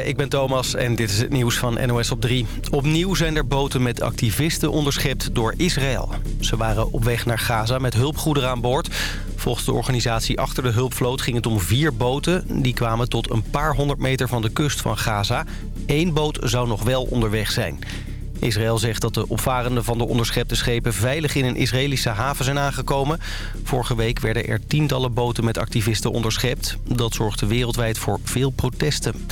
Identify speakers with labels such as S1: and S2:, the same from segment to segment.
S1: Ik ben Thomas en dit is het nieuws van NOS op 3. Opnieuw zijn er boten met activisten onderschept door Israël. Ze waren op weg naar Gaza met hulpgoederen aan boord. Volgens de organisatie achter de hulpvloot ging het om vier boten. Die kwamen tot een paar honderd meter van de kust van Gaza. Eén boot zou nog wel onderweg zijn. Israël zegt dat de opvarenden van de onderschepte schepen veilig in een Israëlische haven zijn aangekomen. Vorige week werden er tientallen boten met activisten onderschept. Dat zorgde wereldwijd voor veel protesten.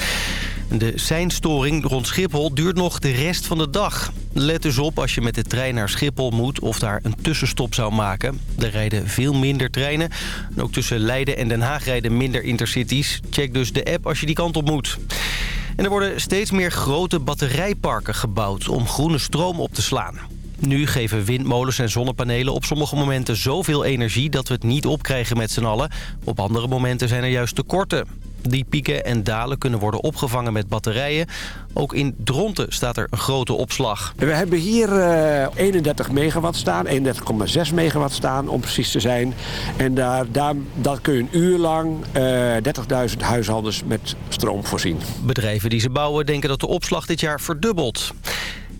S1: De seinstoring rond Schiphol duurt nog de rest van de dag. Let dus op als je met de trein naar Schiphol moet of daar een tussenstop zou maken. Er rijden veel minder treinen. En ook tussen Leiden en Den Haag rijden minder intercities. Check dus de app als je die kant op moet. En er worden steeds meer grote batterijparken gebouwd om groene stroom op te slaan. Nu geven windmolens en zonnepanelen op sommige momenten zoveel energie dat we het niet opkrijgen met z'n allen. Op andere momenten zijn er juist tekorten. Die pieken en dalen kunnen worden opgevangen met batterijen. Ook in Dronten staat er een grote opslag.
S2: We hebben hier uh, 31 megawatt staan, 31,6 megawatt staan om precies te zijn. En daar, daar, daar kun je een uur lang uh, 30.000 huishoudens met stroom voorzien.
S1: Bedrijven die ze bouwen denken dat de opslag dit jaar verdubbelt.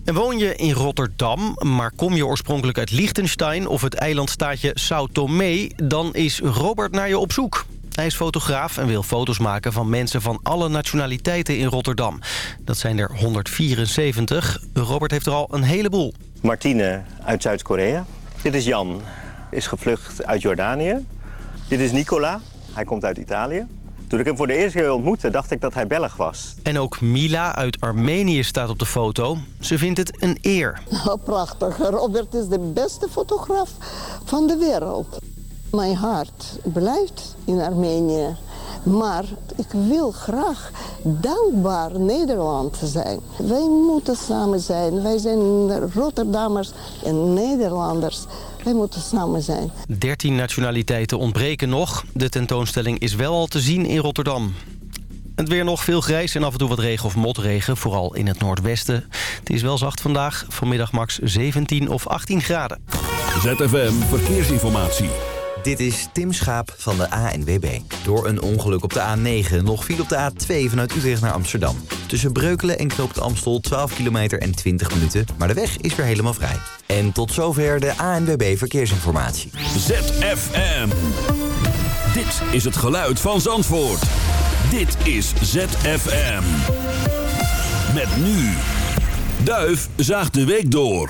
S1: En woon je in Rotterdam, maar kom je oorspronkelijk uit Liechtenstein... of het eilandstaatje Sao Tomé, dan is Robert naar je op zoek. Hij is fotograaf en wil foto's maken van mensen van alle nationaliteiten in Rotterdam. Dat zijn er 174. Robert heeft er al een heleboel.
S3: Martine uit Zuid-Korea. Dit is Jan, is gevlucht uit Jordanië. Dit is Nicola, hij komt uit Italië. Toen ik hem voor de eerste keer ontmoette, dacht ik dat hij Belg was.
S1: En ook Mila uit Armenië staat op de foto. Ze vindt het een eer.
S4: Oh, prachtig. Robert is de beste fotograaf van de wereld. Mijn hart blijft in Armenië. Maar ik wil graag dankbaar Nederland zijn. Wij moeten samen zijn. Wij zijn Rotterdammers en Nederlanders. Wij moeten samen zijn.
S1: 13 nationaliteiten ontbreken nog. De tentoonstelling is wel al te zien in Rotterdam. Het weer nog veel grijs en af en toe wat regen of motregen, vooral in het noordwesten. Het is wel zacht vandaag, vanmiddag max 17 of 18 graden.
S5: ZFM Verkeersinformatie.
S6: Dit is Tim Schaap van de ANWB. Door een ongeluk op de A9 nog viel op de A2 vanuit Utrecht naar Amsterdam. Tussen Breukelen en Knoop Amstel 12 kilometer en 20 minuten, maar de weg is weer helemaal vrij. En tot zover de ANWB Verkeersinformatie.
S5: ZFM. Dit is het geluid van Zandvoort. Dit is ZFM. Met nu. Duif zaagt de week door.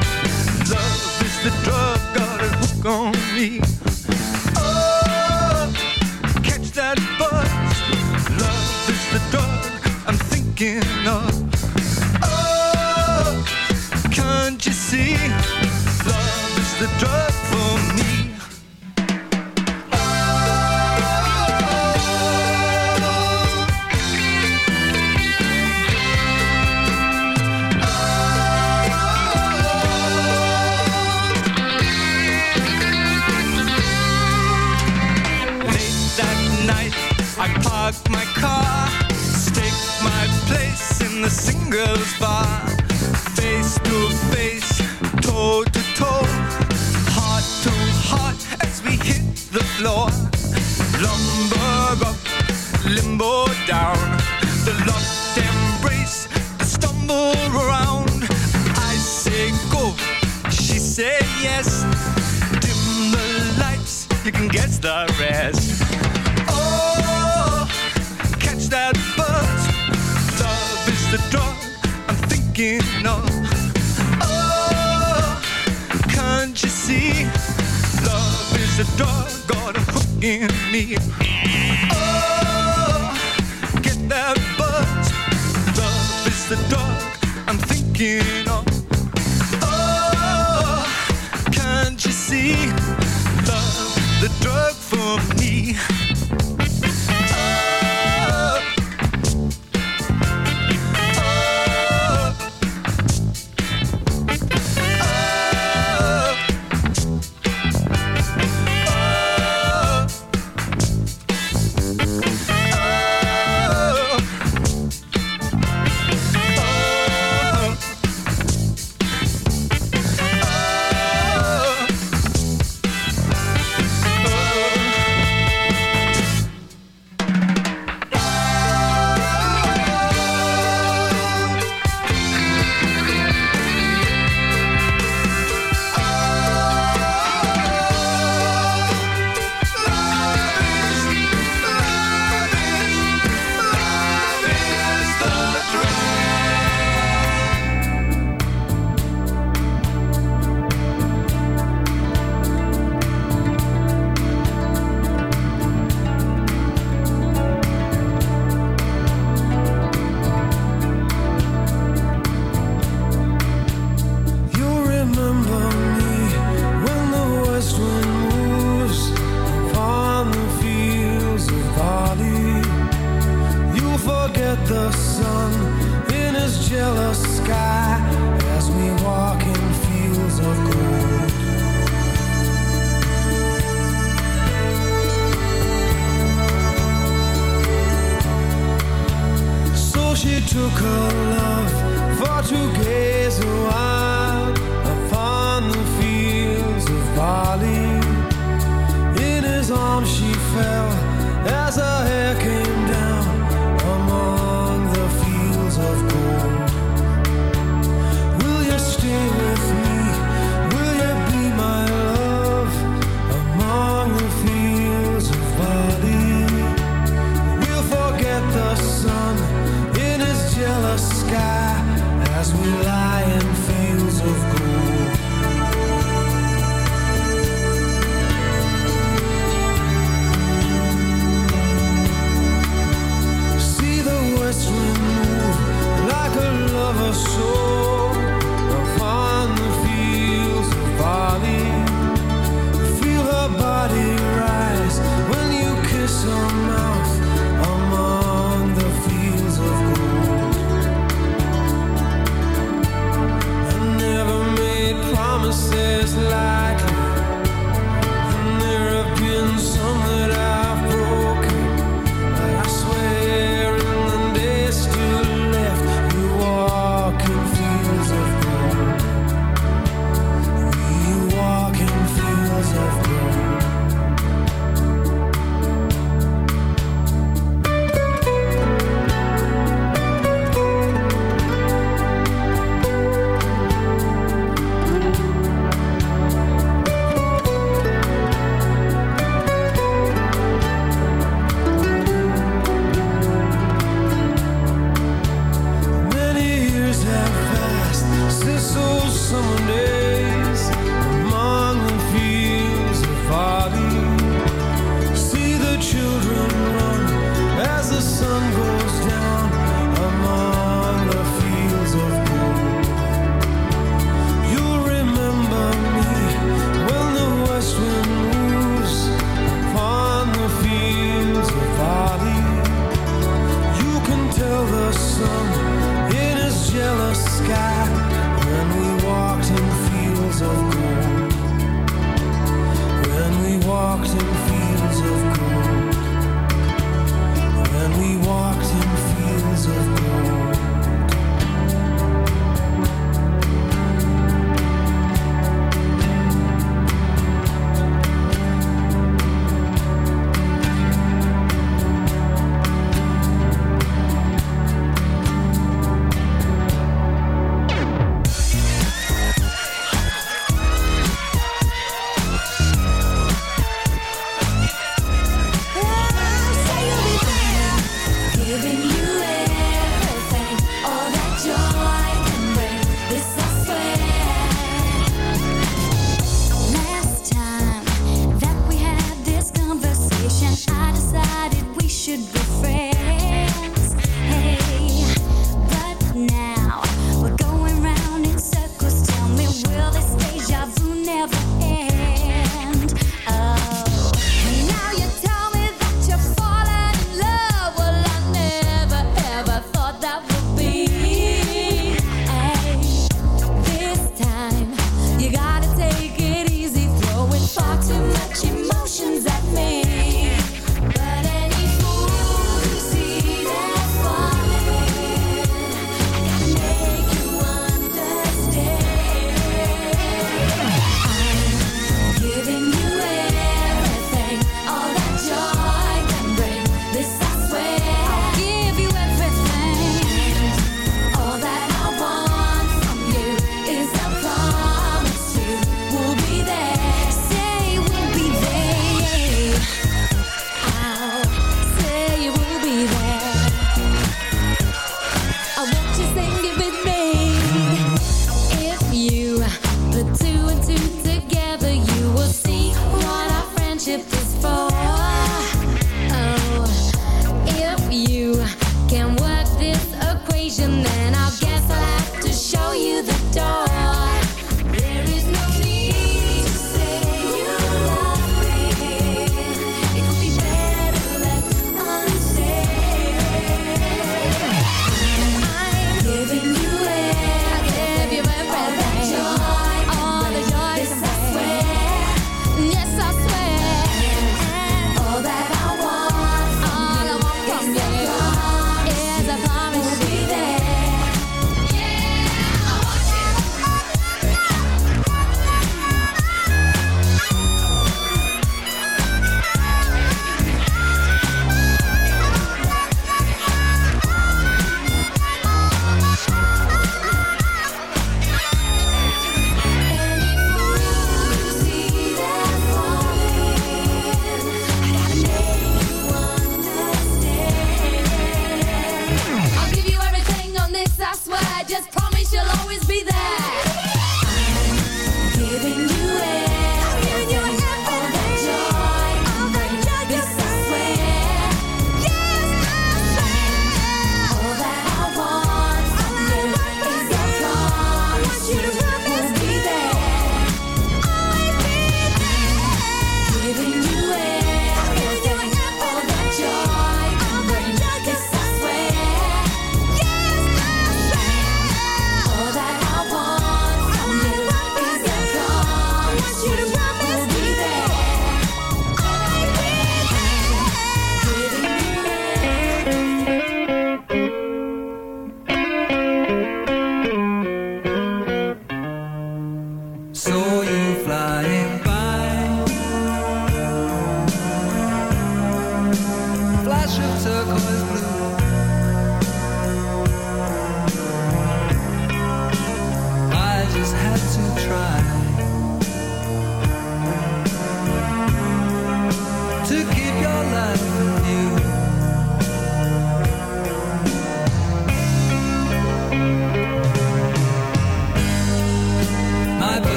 S7: you.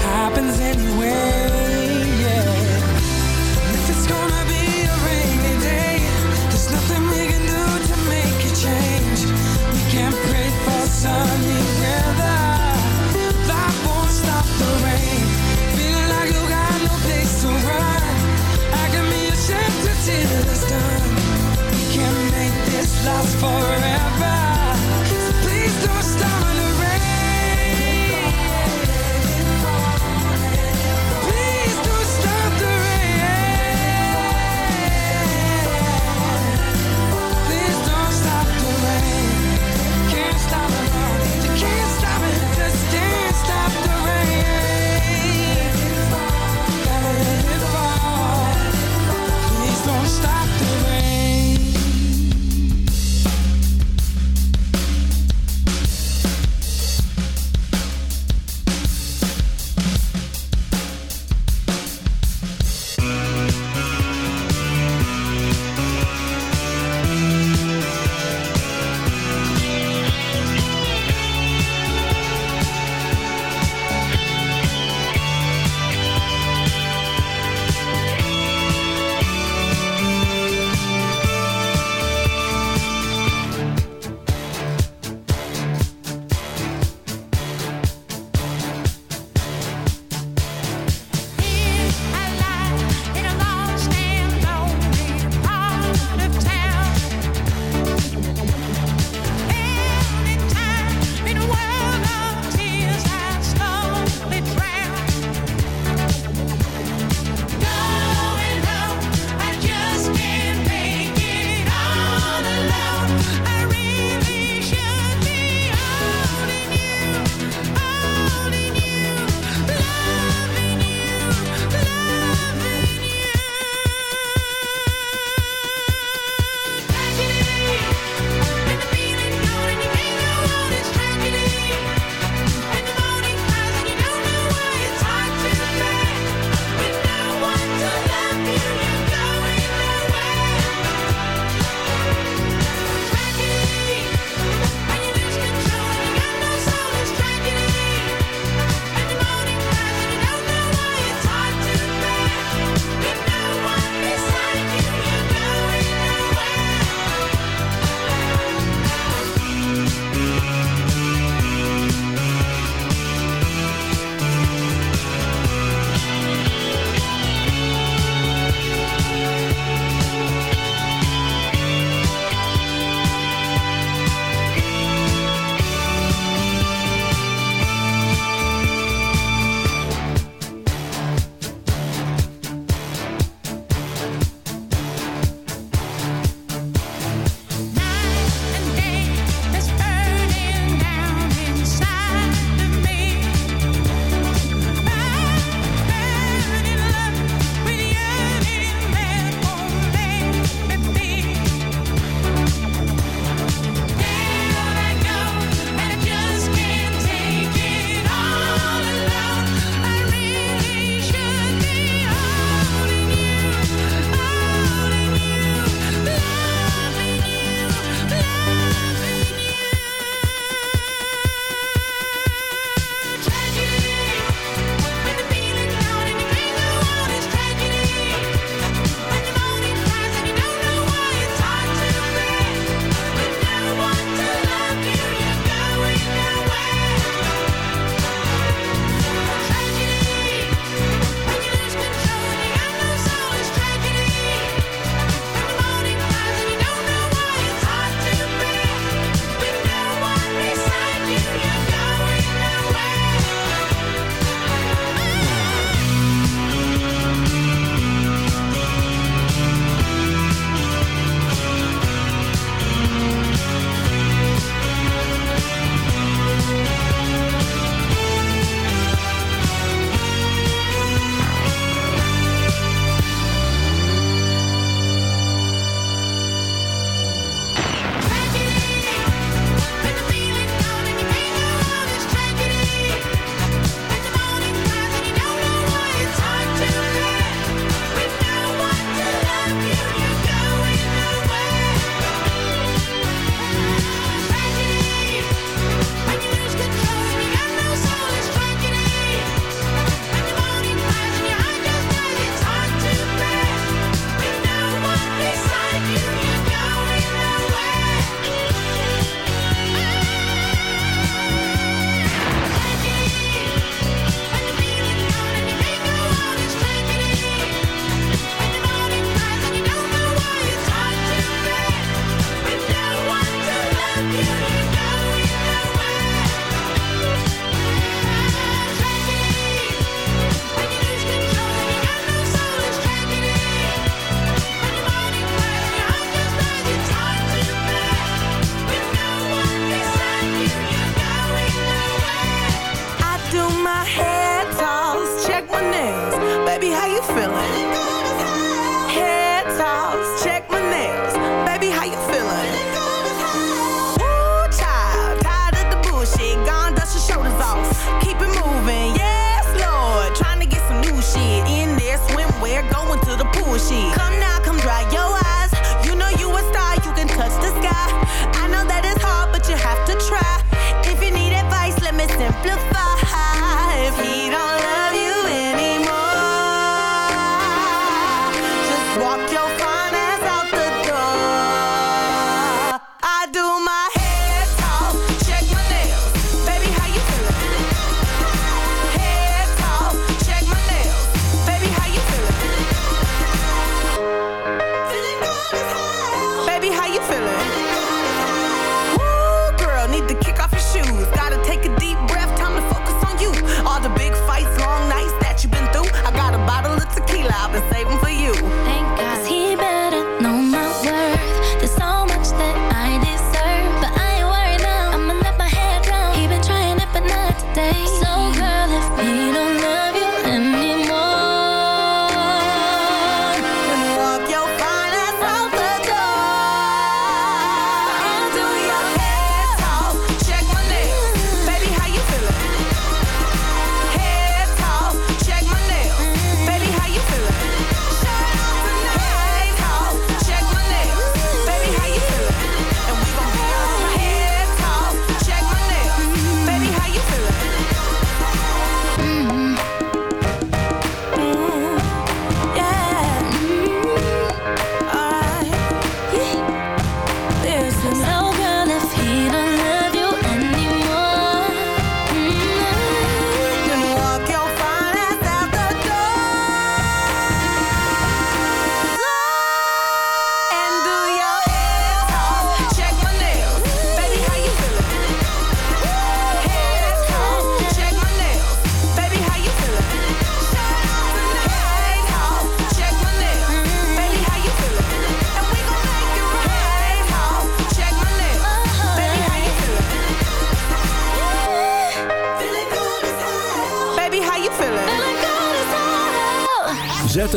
S7: happens anyway.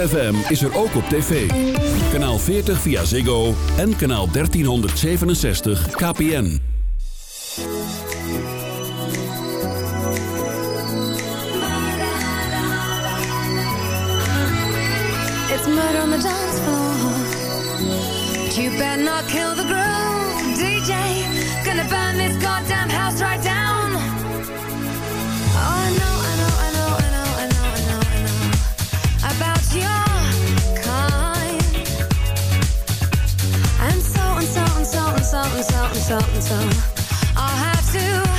S5: ZFM is er ook op tv. Kanaal 40 via Ziggo en kanaal 1367 KPN.
S8: It's murder on the dance floor. You better not kill the groove, DJ. Gonna burn this goddamn house right down. something, something, something, something. I'll have to.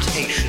S8: temptation.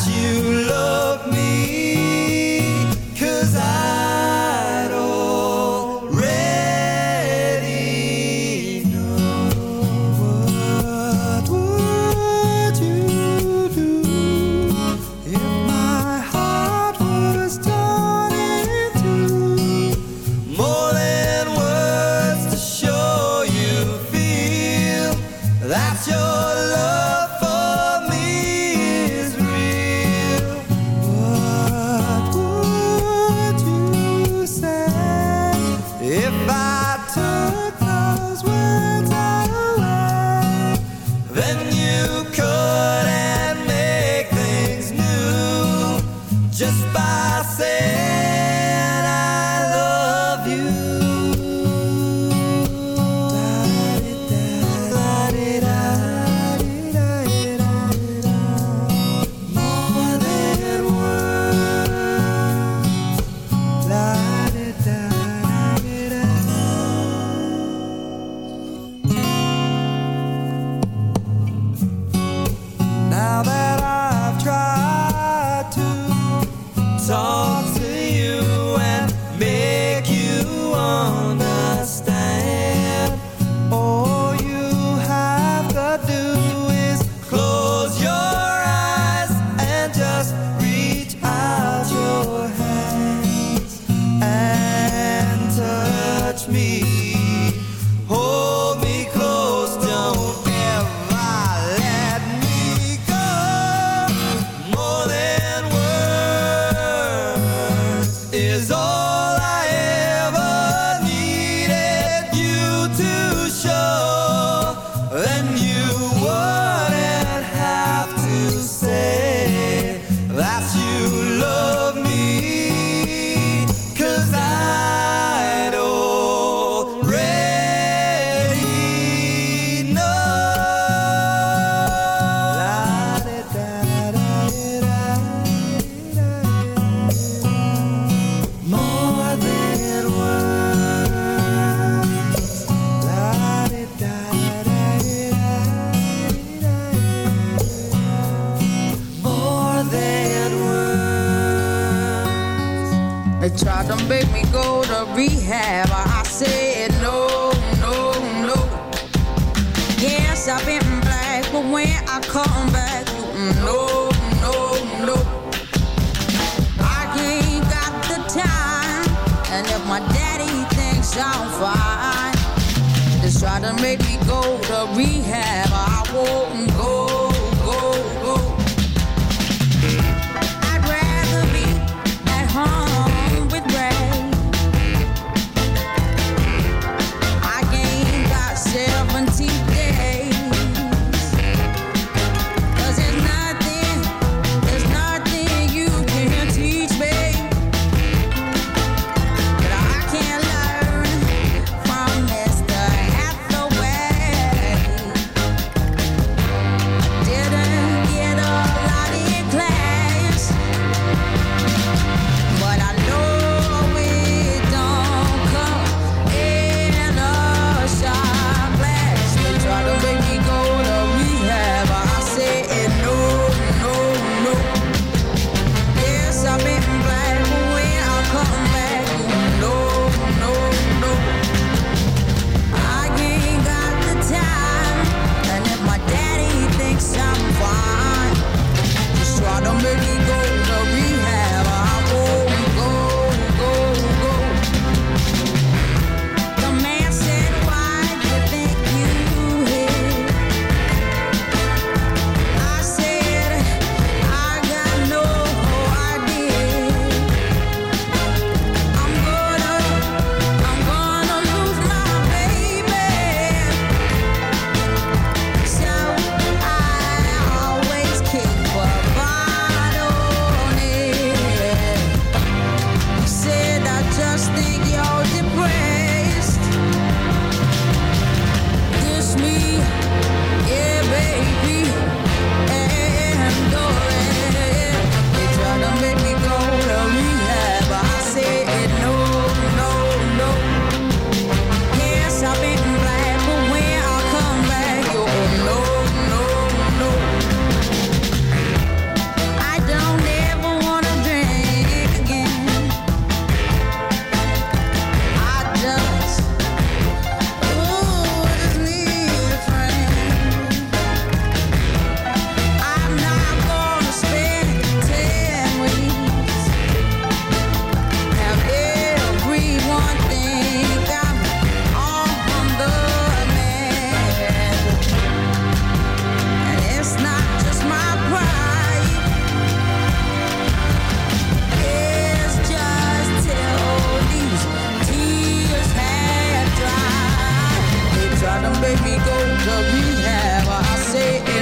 S8: You
S5: love baby go to
S9: rehab. I say